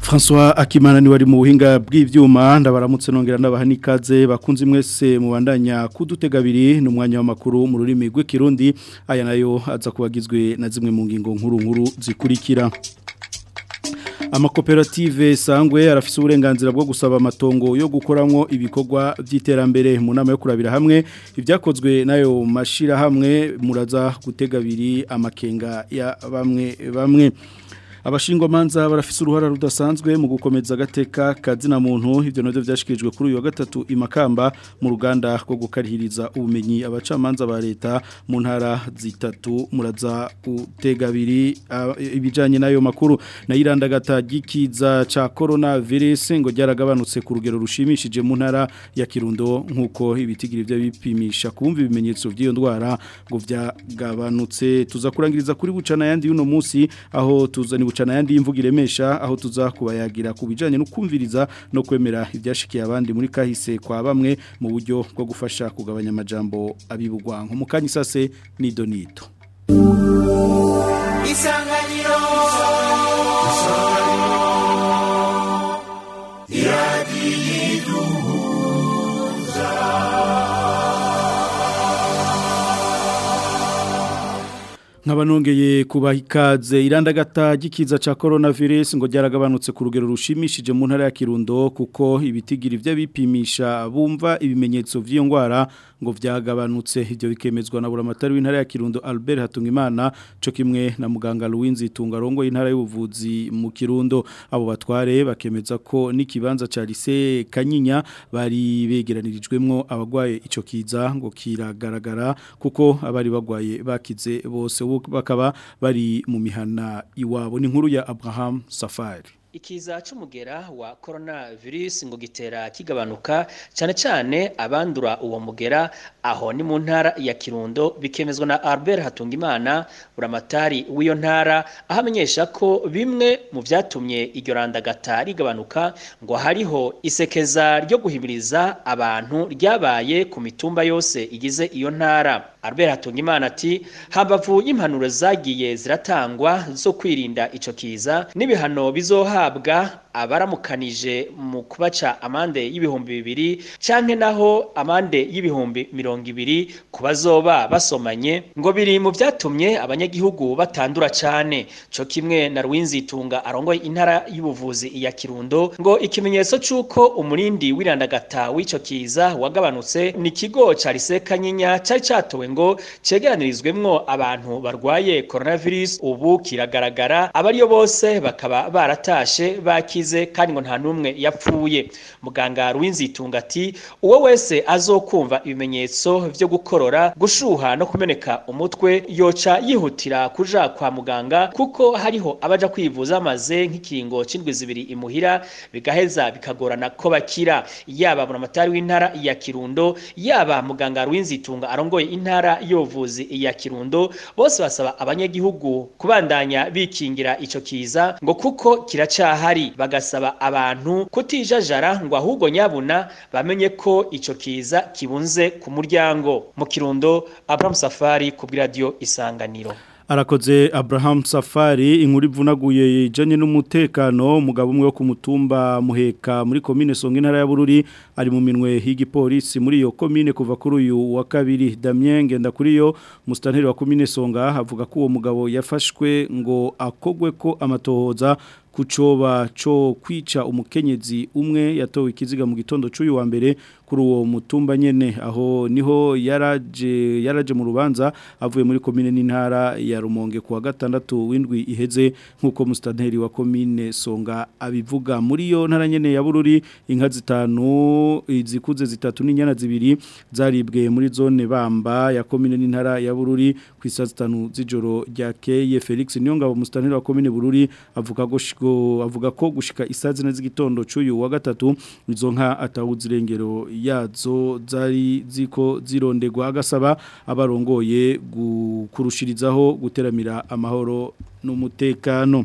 François Akimana ni wari mu buhinga bw'ivyuma ndabaramutse nongera ndabahanikaze bakunzi mwese mubandanya kudutega biri n'umwanya w'amakuru mu rurimi rw'ikirundi aya nayo aza kubagizwe na zimwe mu ngingo nkuru nkuru zikurikira amakoperative sangwe arafise uburenganzira bwo gusaba amatongo yo gukoramo ibikorwa by'iterambere mu nama yo kurabira hamwe ibyakozwe nayo mashira hamwe muraza gutegabiri amakenga ya bamwe bamwe abashingwamanza barafise uruhara rudasanzwe mu gukomeza agateka kazina muntu ibyo navyo vyashikijwe kuri uyu wa gatatu imakamba mu ruganda rwo gukarihiriza ubumenyi abacamanza ba leta mu ntara zitatu muraza utegabiri eh, ibijanye nayo makuru na irandagata gikiza ca coronavirus ngo ryaragabanutse ku rugero rushimishije mu ntara ya Kirundo nkuko ibitigiri byo bipimisha kumva ibimenyetso by'iyo ndwara ngo byagabanutse tuza kurangiriza kuri bucana yandi yuno munsi aho tuzani tubutse n'ayandi y'imvugo iremesha aho tuzakubayagira kubayagira ku bijyanye no kumviriza no kwemera ibyashikiye abandi muri kahise kwa bamwe mu buryo bwo gufasha kugabanya amajambo abibugwa nko mu kanya isase n'ido n'ido isanganiro nkaba nongeye kubaha ikaze irandagata gikiza cya ngo ryaragabanutse ku rugero rushimishije mu ntara ya kirundo kuko ibitigira ibyo bipimisha bumva ibimenyetso by'iyo ndwara ngo byagabanutse ibyo bikemezwa na buramatari w'intara ya Kirundo Albert Hatungimana cyo kimwe na muganga Luwinzi Tungarongo y'intara y'ubuvuzi mu Kirundo abo batware bakemeza ko n'ikibanza ca lise Kanyinya bari begeranirijwemwo abagwaye ico kiza ngo kiragaragara kuko abari bagwaye bakize bose bakaba bari mu mihana iwabo ni nkuru ya Abraham Safari ikiza cy'umugera wa corona virusi ngo gitera kigabanuka cyane cyane abandura uwo mugera aho ni mu ntara ya kirundo bikemezwa na Albert Hatungimana buramatari w'iyo ntara aho amenyesha ko bimwe mu byatumye iryo randagata rigabanuka ngo hariho isekeza ryo guhimiriza abantu ryabaye ku mitumba yose igize iyo ntara Albert Hatungimana ati hambavu y'impanuro zagiye ziratangwa zo kwirinda icyo kiza n'ibihano bizohabwa abaramukanije mu kubaca amande y'ibihumbi bibiri canke naho amande y'ibihumbi mirongo ibiri ku bazoba basomanye ngo biri mu byatumye abanyagihugu batandura cyane cyo kimwe na Rwinzitunga arongoye intara y'ubuvuzi iya Kirundo ngo ikimenyetso cyuko umurindi w'irandagata w'ico kiza wagabanutse ni ikigo cya Risekanyinya cari catowe ngo cyeganirizwemo abantu barwaye coronavirus ubu kiragaragara abariyo bose bakaba baratashe bakize kandi ngo nta n'umwe yapfuye muganga Ruwinzitunga ati uwo wese azokumva ibimenyetso byo gukorora gushuha no kumeneka umutwe yoca yihutira kuja kwa muganga kuko hariho abaja kwivuza amaze nk'ikiringo c'indwi zibiri imuhira bigaheza bikagorana ko bakira yaba buramatari w'intara ya Kirundo yaba muganga Ruwinzitunga arongoye intara ntara y'ubuvuzi ya kirundo bose basaba abanyagihugu kubandanya bikingira icyo kiza ngo kuko kiracyahari bagasaba abantu kutijajara ngo ahubwo nyabuna bamenye ko icyo kiza kibunze ku muryango mu kirundo Abraham Safari ku bw'iradiyo isanganiro arakoze Abraham Safari inkuru ivunaguye ijanye n'umutekano umugabo umwe wo ku mutumba muheka muri commune Songa intara ya Bururi ari mu minwe h'igipolisi muri iyo komine kuva kuri uyu wa kabiri kuri yo mustaneri wa komine Songa havuga ko uwo mugabo yafashwe ngo akogwe ko amatohoza kucoba cyo kwica umukenyezi umwe yatowe ikiziga mu gitondo cy'uyu wa mbere kuri uwo mutumba nyene aho niho yaraje yaraje mu rubanza avuye muri komine n'intara ya Rumonge kuwa gatandatu windwi iheze nkuko mustanteri wa komine Songa abivuga muri yo ntara nyene ya Bururi inka zitanu harimo izikuze zitatu n'inyana zibiri zaribwe muri zone bamba ya komine n'intara ya bururi ku isazitanu z'ijoro ryakeye felix niyongabo umusitanire wa komine bururi avuga avuga ko gushika isazi z'igitondo cy'uyu wa gatatu izo nka atawuze irengero yazo zari ziko zirondegwa agasaba abarongoye kurushirizaho guteramira amahoro n'umutekano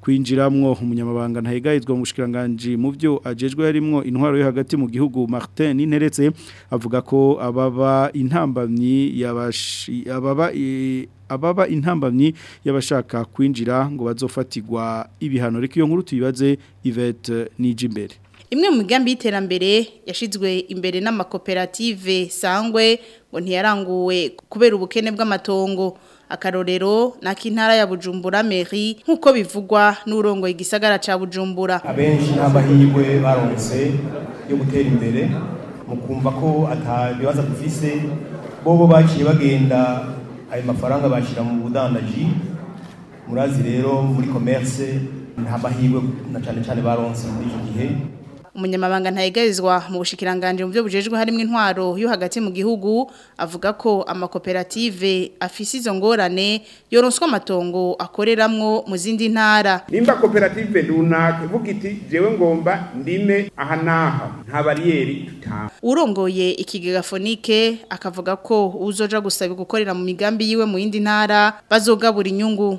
kwinjiramwo umunyamabanga ntahegayizwa mu bushikiranganje mu byo ajejwe yarimwo intwaro yo hagati mu gihugu Martin Ninteretse avuga ko ababa intambamyi yabashi ababa e, intambamyi y'abashaka kwinjira ngo bazofatirwa ibihano reka iyo nkuru tuyibaze ivette Nijimbere imwe mu migambi y'iterambere yashyizwe imbere n'amakoperative sangwe ngo ntiyaranguwe kubera ubukene bw'amatongo akarorero na n'ak'intara ya bujumbura meri nk'uko bivugwa n'urongo igisagara cya bujumbura abenshi n'amahirwe baronse yo gutera imbere mu kumva ko atabibazo dufise bobo baciye bagenda ayo mafaranga bashyira mu budandaji murazi rero muri commerce nta mahirwe na cyane cyane baronse muri icyo gihe umunyamabanga ntayigarizwa mu bushikiranganje mu byo bujejwe harimo intwaro yo hagati mu gihugu avuga ko amakoperative afise izo ngorane yoronswa amatongo akoreramwo mu zindi ntara nimba koperative runaka ivuga iti jewe ngomba ndime aha naha nta bariyeri tutanga urongoye ikigega fonike akavuga ko uzoja gusaba gukorera mu migambi yiwe mu yindi ntara bazogabura inyungu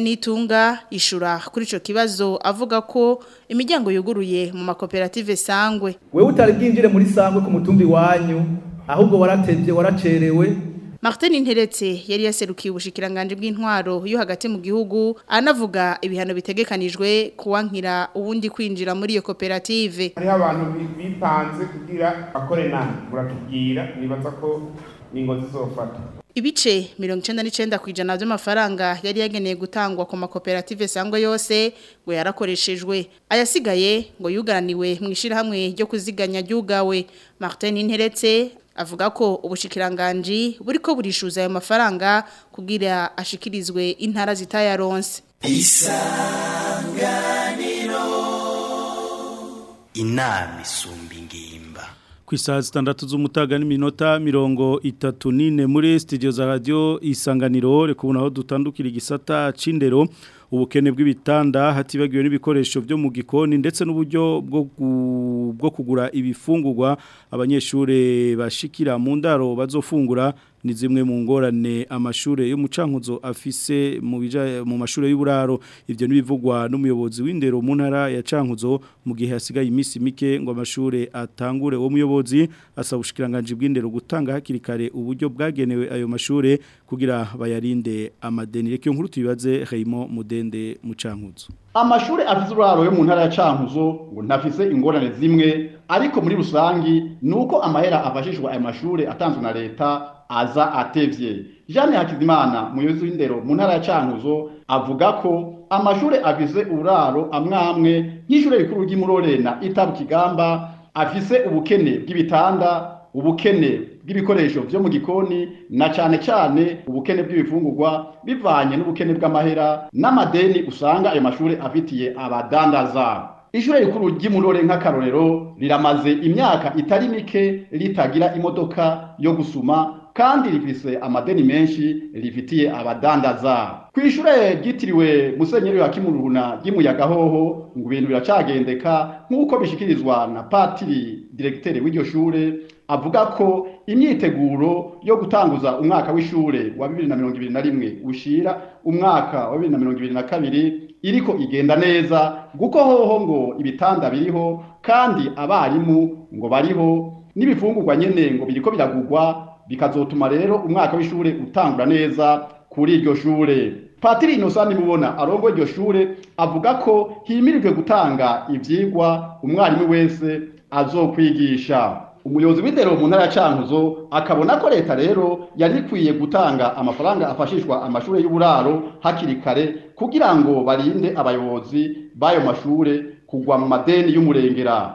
Nitunga ishura kuri ico kibazo avuga ko imiryango yuguruye mu makoperative sangwe wewe utaribwinjire muri sangwe ku mutumbi wanyu ahubwo waratevye waracerewe Martin Interetse yari yaserukiye ubushikiranganje bw'intwaro yo hagati mu gihugu anavuga ibihano bitegekanijwe kuwankira ubundi kwinjira muri iyo koperative Hari abantu bipanze kugira bakorena muratubwira nibaza ko ningo zizofata Ibice mirongo icyenda n'icyenda ku ijana by'amafaranga yari yageneye gutangwa ku makoperative sangwa yose ngo yarakoreshejwe ayasigaye ngo yuganiwe mu ishyirahamwe ryo kuziganya ryugawe Martin Interetse avuga ko ubushikiranganji buri ko burishuza ayo mafaranga kugira ashikirizwe intara zitayaronse isanganiro inama isumbi ku zitandatu z'umutaga n'iminota mirongo itatu n'ine muri studio za radio isanganiro reka ubona aho dutandukira igisata cy'indero ubukene bw'ibitanda hatibagiwe n'ibikoresho byo mu gikoni ndetse n'uburyo bwo kugura ibifungurwa abanyeshuri bashikira mu ndaro bazofungura ni zimwe mu ngorane amashuri y'umucankuzo afise mu mu mashuri y'uburaro ibyo n'ibivugwa n'umuyobozi w'indero mu ntara ya cankuzo mu gihe hasigaye imisi mike ngo amashuri atangure uwo muyobozi asaba ubushikiranganji bw'indero gutanga hakiri kare uburyo bwagenewe ayo mashuri kugira bayarinde amadeni reka iyo nkuru tuyibaze Mudende mu cankuzo amashuri afite ururaro yo mu ntara ya cankuzo ngo ntafise ingorane zimwe ariko muri rusangi nuko amahera afashishwa ayo mashuri atanzwe na leta aza atevye Jeanne Hakizimana muyobozi w'indero mu ntara ya Cankuzo avuga ko amashuri agize uraro amwamwe nk'ishure rikuru ry'Imurorena itabu Kigamba afise ubukene bw'ibitanda ubukene bw'ibikoresho byo mu gikoni na cyane cyane ubukene bw'ibifungurwa bivanye n'ubukene bw'amahera n'amadeni usanga ayo mashuri afitiye abadandaza ishuri rikuru ry'imurore nk'akarorero riramaze imyaka itari mike ritagira imodoka yo gusuma kandi rifise amadeni menshi rifitiye abadandaza kwishure ryitiriwe musenyeri Hakimu Ruhuna ry'umuyaga hoho ngo ibintu biracagendeka nk'uko bishikirizwa na patiri diregiteri w'iryo shure avuga ko imyiteguro yo gutanguza umwaka w'ishure wa bibiri na mirongo ibiri na rimwe ushira umwaka wa bibiri na mirongo ibiri na kabiri iriko igenda neza guko hoho ngo ibitanda biriho kandi abarimu ngo bariho n'ibifungurwa nyene ngo biriko biragugwa bikazotuma rero umwaka w’ishuri utangura neza kuri iryo shure patiri inosani mubona arongo iryo shure avuga ko himirijwe gutanga ibyigwa umwarimu wese azokwigisha umuyobozi w'indero mu ntara ya cankuzo akabona ko leta rero yari ikwiye gutanga amafaranga afashishwa amashuri y'uburaro hakiri kare kugira ngo barinde abayobozi b'ayo mashuri kugwa mu madeni y'umurengera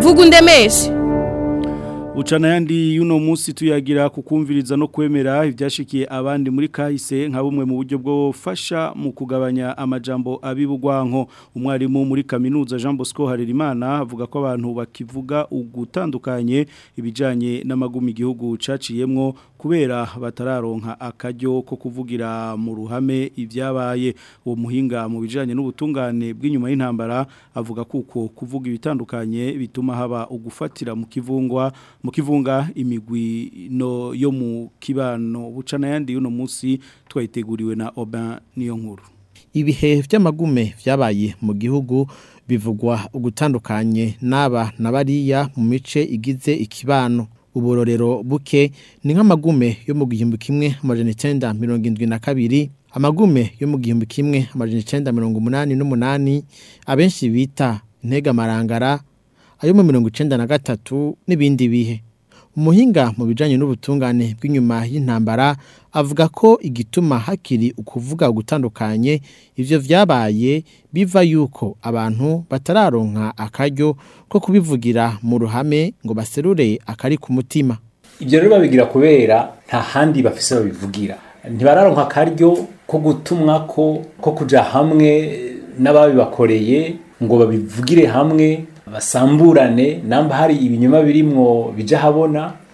vuga undemeshe uca Yandi y'uno munsi tuyagira kukumviriza no kwemera ibyashikiye abandi muri kahise nka bumwe mu buryo bwo gufasha mu kugabanya amajambo abibugwanko umwarimu muri kaminuza jean bosco harerimana avuga ko abantu bakivuga ugutandukanye ibijyanye n'amagumu igihugu caciyemwo kubera batararonka akajyo ko kuvugira mu ruhame ibyabaye uwo muhinga mu bijyanye n'ubutungane bw'inyuma y'intambara avuga kuko kuvuga ibitandukanye bituma haba ugufatira mu kivungwa mu kivunga imigwi no yo mu kibano bucana n'ayandi y'uno munsi twayiteguriwe na Oban niyo nkuru ibihe by'amagume byabaye mu gihugu bivugwa ugutandukanye n'aba na bariya mu mice igize ikibano uburorero buke ni nk'amagume yo mu gihumbi kimwe amajana icyenda mirongo irindwi na kabiri amagume yo mu gihumbi kimwe amajana icyenda mirongo umunani n'umunani abenshi bita marangara ayo mu mirongo icyenda na gatatu n'ibindi bihe umuhinga mu bijyanye n'ubutungane bw'inyuma y'intambara avuga ko igituma hakiri ukuvuga gutandukanye ibyo byabaye biva yuko abantu batararonka akaryo ko kubivugira mu ruhame ngo baserure akari ku mutima ibyo rero babigira kubera nta handi bafise babivugira ntibararonka akaryo ko gutumwa ko ko kujya hamwe n'ababibakoreye ngo babivugire hamwe basamburane namba hari ibinyoma birimo bijya habona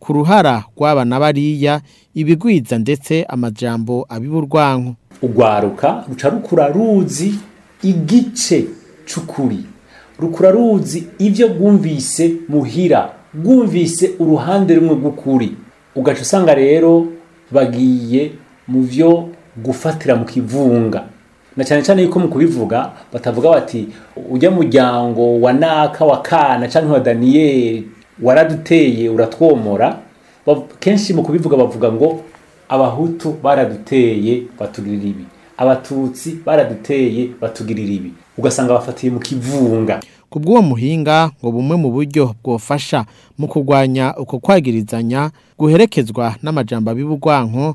ku ruhara rw'aba bariya ibigwiza ndetse amajambo ab'iburwanko ugwaruka ruca rukura ruzi igice c'ukuri rukura ruzi ibyo bwumvise muhira bwumvise uruhande rumwe rw'ukuri ugaca usanga rero bagiye mu byo gufatira mu kivunga na cyane cyane yuko mu kubivuga batavuga bati ujya muryango wa naka wa kana cyangwa wa daniyeli waraduteye uratwomora kenshi mu kubivuga bavuga ngo abahutu baraduteye baturira ibi abatutsi baraduteye batugirira ibi ugasanga bafatiye mu kivunga ku bw'uwo muhinga ngo bumwe mu buryo bwofasha mu kurwanya uko kwagirizanya guherekezwa n’amajambo abibugwanko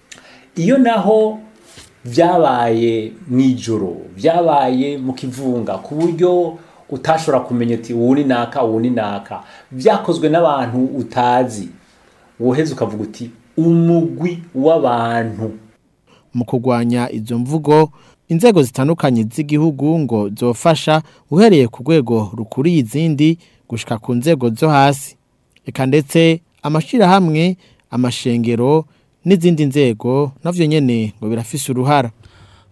iyo naho byabaye mu ijoro byabaye mu kivunga ku buryo utashobora kumenya uti ubu ni naka ubu naka byakozwe n'abantu utazi woheze ukavuga uti umugwi w'abantu mu kurwanya izo mvugo inzego zitandukanye z'igihugu ngo zofasha uhereye ku rwego rukuriye izindi gushika ku nzego zo hasi reka ndetse amashyirahamwe amashengero n'izindi nzego navyo nyene ngo birafise uruhara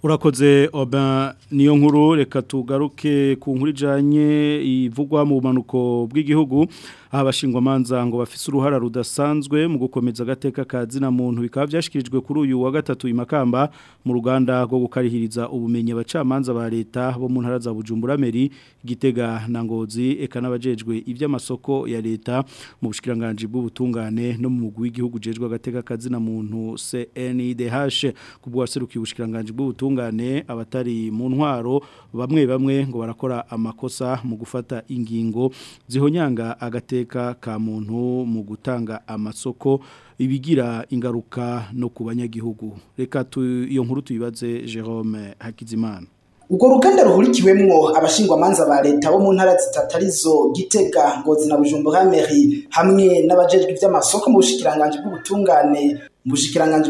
urakoze oba niyo nkuru reka tugaruke ku nkuru ijyanye ivugwa mu bumanuko bw'igihugu abashingwamanza ngo bafise uruhara rudasanzwe mu gukomeza agateka ka zina muntu bikaba byashyikirijwe kuri uyu wa gatatu imakamba mu ruganda rwo gukarihiriza ubumenyi abacamanza ba leta bo mu ntara za bujumbura meri gitega na ngozi eka n'abajejwe iby'amasoko ya leta mu bushikiranganji bw'ubutungane no mu mugwi w'igihugu jejwe agateka ka zina muntu CNIDH kubwo waserukiye ubushikiranganji bw'ubutungane abatari mu ntwaro bamwe bamwe ngo barakora amakosa mu gufata ingingo zihonyanga agateka agateka ka muntu mu gutanga amasoko ibigira ingaruka no ku banyagihugu reka iyo nkuru tuyibaze Jerome Hakizimana urwo ruganda ruhurikiwemwo abashingwamanza ba leta bo mu ntara zitatarizo gitega ngozi na bujumbura meri hamwe n'abajejwe iby'amasoko mu bushikiranganji bw'ubutungane mu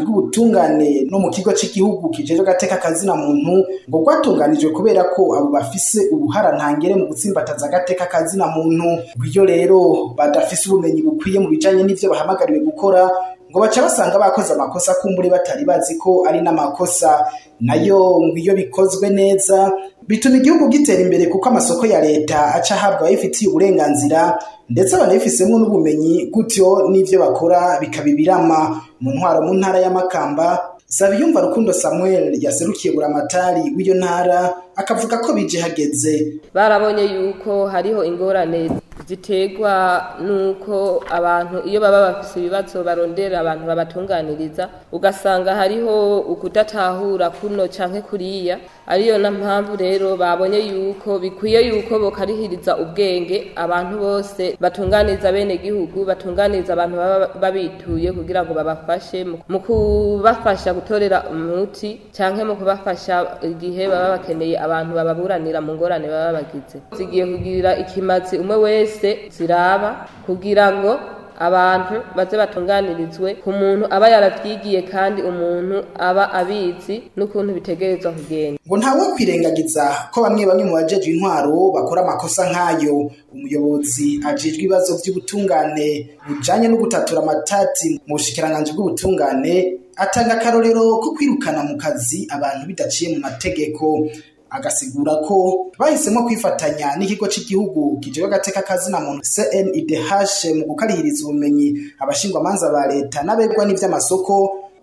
bw'ubutungane no mu kigo cy'igihugu kijejwe agateka kazina muntu ngo rwatunganijwe kubera ko abo bafise ubuharantangere mu gutsimbataza agateka kazina muntu iyo rero badafise ubumenyi bukwiye mu bijanye n'ivyo bahamagariwe gukora ngo baca basanga bakoze amakosa kumbure batari bazi ko ari n'amakosa nayo ngo iyo bikozwe neza bituma igihugu gitera imbere kuko amasoko ya leta aca ahabwa abayifitiye uburenganzira ndetse banabifisemo n'ubumenyi gutyo n'ibyo bakora bikaba ibirama mu ntwaro mu ntara y'amakamba Sabiyumva Rukundo Samuel yaserukiye buramatari w'iyo ntara akavuga ko bije hageze barabonye yuko hariho ingorane ziterwa n'uko abantu iyo baba bafite ibibazo barondera abantu babatunganiriza ugasanga hariho ukudatahura kuno cyangwa kuriya ariyo na mpamvu rero babonye yuko bikwiye yuko bokarihiriza ubwenge abantu bose batunganiriza bene gihugu batunganiriza abantu baba babituye kugira ngo babafashe mu kubafasha gutorera umuti cyangwa mu kubafasha igihe baba bakeneye abantu bababuranira mu ngorane baba bagize zigiye kugira ikimazi umwe wese wese ziraba kugira ngo abantu baze batunganirizwe ku muntu aba yaravyigiye kandi umuntu aba abitsi n'ukuntu bitegerezwa kugenda ngo ntawe kwirengagiza ko bamwe bamwe mu bajejwe intwaro bakora amakosa nk'ayo umuyobozi ajejwe ibibazo by’ubutungane bujanye no gutatura amatati mu bushikiranganji bw'ubutungane atanga akarorero ko kwirukana mu kazi abantu bidaciye mu mategeko agasigura ko bahisemo kwifatanya n'ikigo cy'igihugu kijejwe agateka kazina muntu CNIDH mu gukarihiriza ubumenyi abashingwamanza ba leta n'abegwa n’iby’amasoko,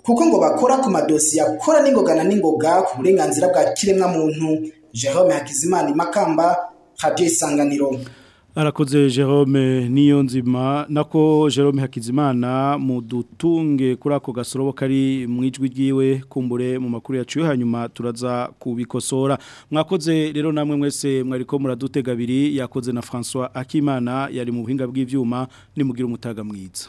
kuko ngo bakora ku madosi akora n'ingogana n'ingoga ku burenganzira bwa Kiremwamuntu, Jerome Hakizimana i Makamba Radio Isanganiro arakoze Jerome Niyonzima nako Jerome Hakizimana mudutunge kuri ako gasorobo kari mu ijwi kumbure mu makuru yacu yo hanyuma turaza kubikosora mwakoze rero namwe mwese mwariko muradutega abiri yakoze na François Akimana yari mu buhinga bw'ivyuma nimugire umutaga mwiza